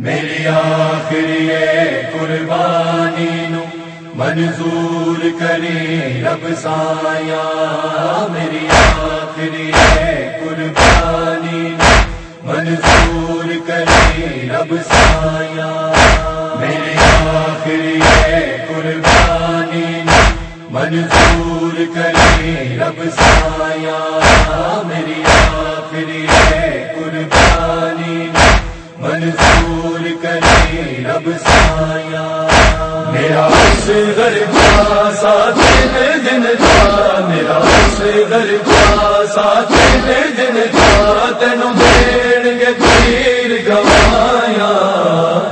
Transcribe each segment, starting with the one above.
میری آخری قربانی نو منظور کری رب سایا میری آخری قربانی نو منظور کری رب سایا میری آخری قربانی نو منظور کری رب سایا میری میرا گھر ساتھ دن تیر گوایا۔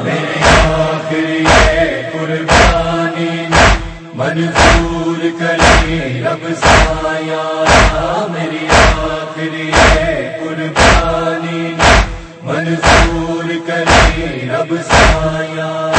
میری آخری قربانی منظور کری رب سایا میری آخری قربانی منظور کری رب سایا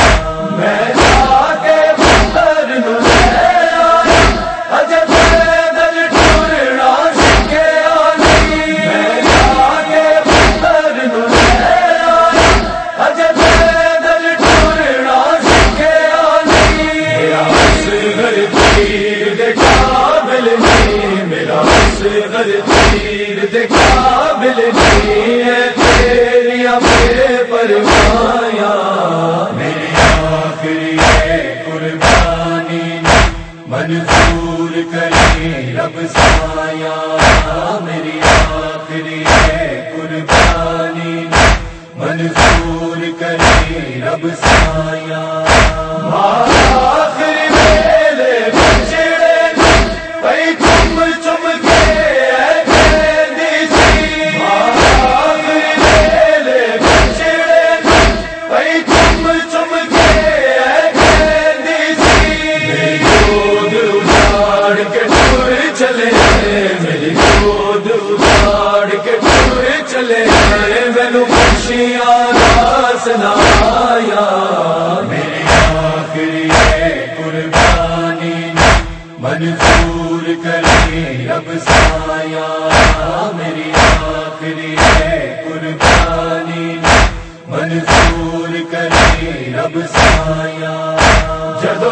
منظور کرے اب سایا میری آخری ہے قربانی۔ منظور کرے اب سایا جدو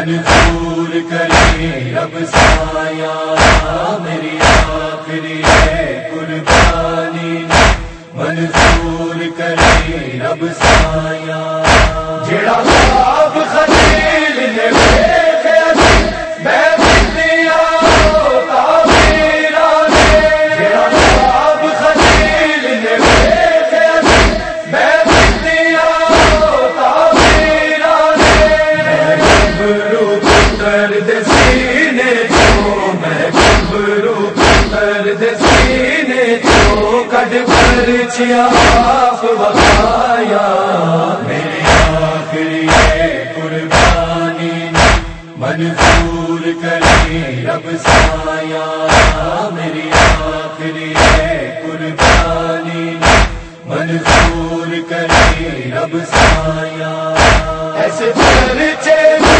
منظور کرے رب سایا میری آخری ہے قربانی۔ منظور کرے رب سایا جڑا خواب خلیل نے بتایا میری آخری قربانی، منظور کری رب سایا میری آخری قربانی، منظور کری رب سایا ایسے نبی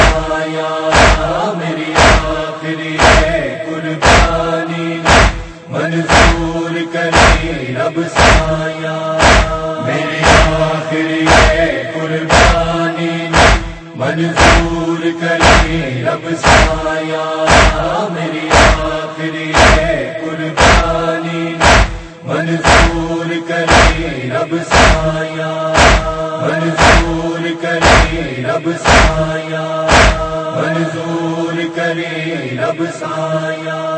رب میری آخری ہے قربانی منظور کرے رب سایا میری آخری ہے قربانی منظور کرے رب سایا میری آخری ہے قربانی منظور کرے رب سایا منظور کرے رب سایا جب سایہ